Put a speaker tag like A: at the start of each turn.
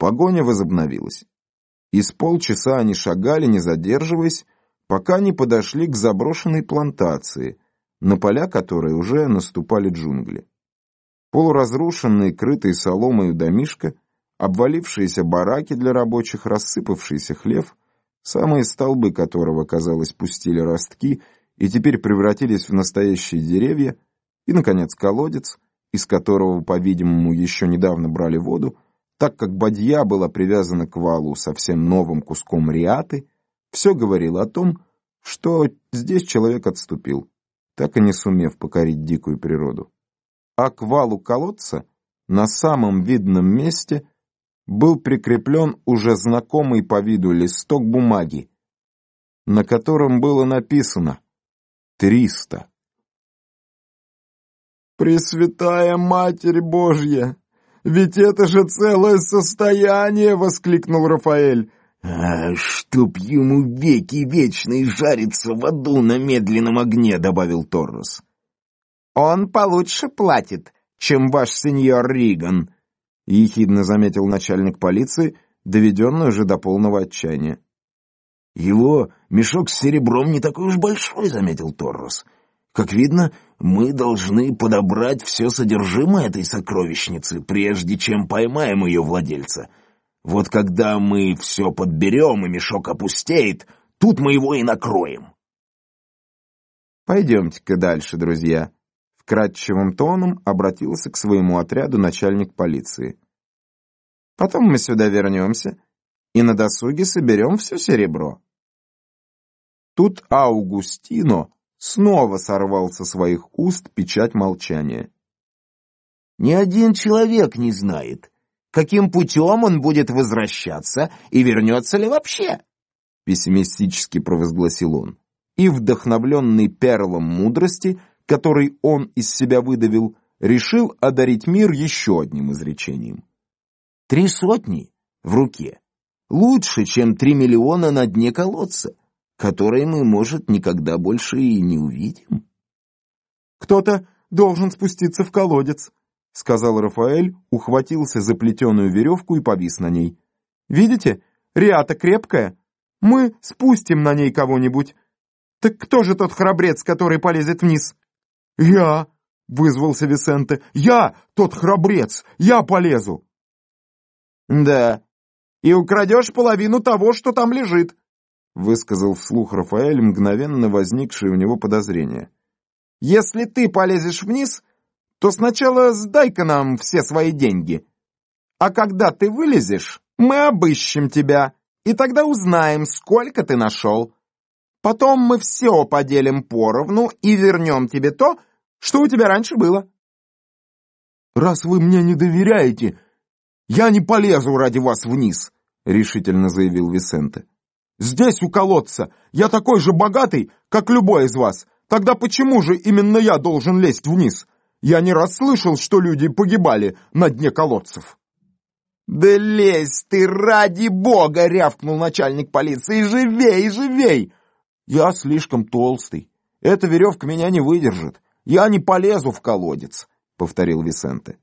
A: Погоня возобновилась. И с полчаса они шагали, не задерживаясь, пока не подошли к заброшенной плантации, на поля которой уже наступали джунгли. Полуразрушенные, крытые соломой домишка, обвалившиеся бараки для рабочих, рассыпавшийся хлев, самые столбы которого, казалось, пустили ростки и теперь превратились в настоящие деревья, и, наконец, колодец, из которого, по-видимому, еще недавно брали воду, так как бадья была привязана к валу совсем новым куском риаты, все говорило о том, что здесь человек отступил, так и не сумев покорить дикую природу. А к валу колодца на самом видном месте был прикреплен уже знакомый по виду листок бумаги, на котором было написано «Триста».
B: «Пресвятая Матерь Божья! Ведь это же целое состояние!» — воскликнул Рафаэль.
C: «А чтоб ему веки вечные жариться в аду на медленном огне», — добавил Торрос.
D: «Он получше платит, чем ваш сеньор Риган», — ехидно заметил начальник полиции, доведенный уже до полного отчаяния.
C: «Его мешок с серебром не такой уж большой», — заметил Торрос. Как видно, мы должны подобрать все содержимое этой сокровищницы, прежде чем поймаем ее владельца. Вот когда мы все подберем и мешок опустеет, тут мы его и накроем.
A: «Пойдемте-ка дальше, друзья», — вкрадчивым тоном обратился к своему отряду начальник полиции. «Потом мы сюда вернемся и на досуге соберем все серебро». Тут Аугустино снова сорвал со своих уст печать молчания.
C: «Ни один человек не знает, каким путем он будет возвращаться и вернется ли вообще», —
A: пессимистически провозгласил он. И, вдохновленный перлом мудрости, который он из себя выдавил, решил одарить мир еще одним изречением.
C: «Три сотни в руке лучше, чем три миллиона на дне колодца которые мы, может, никогда больше и не увидим.
B: «Кто-то должен спуститься в колодец», — сказал Рафаэль, ухватился за плетеную веревку и повис на ней. «Видите, Риата крепкая. Мы спустим на ней кого-нибудь. Так кто же тот храбрец, который полезет вниз?» «Я!» — вызвался Висенте. «Я тот храбрец! Я полезу!» «Да, и украдешь половину того, что там лежит», высказал вслух Рафаэль мгновенно возникшее у него подозрение. «Если ты полезешь вниз, то сначала сдай-ка нам все свои деньги. А когда ты вылезешь, мы обыщем тебя, и тогда узнаем, сколько ты нашел. Потом мы все поделим поровну и вернем тебе то, что у тебя раньше было». «Раз вы мне не доверяете, я не полезу ради вас вниз», — решительно заявил Висенте. Здесь, у колодца. Я такой же богатый, как любой из вас. Тогда почему же именно я должен лезть вниз? Я не раз слышал, что люди погибали на дне колодцев». «Да лезь ты, ради бога!» — рявкнул начальник полиции. «Живей, живей!» «Я слишком толстый. Эта веревка меня не выдержит. Я не полезу в колодец», — повторил Висенте.